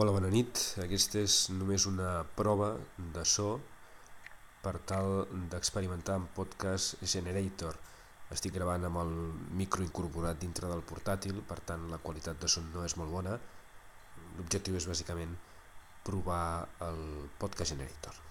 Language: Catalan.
Hola, bona nit. Aquesta és només una prova de so per tal d'experimentar amb Podcast Generator. Estic gravant amb el micro incorporat dintre del portàtil, per tant la qualitat de son no és molt bona. L'objectiu és bàsicament provar el Podcast Generator.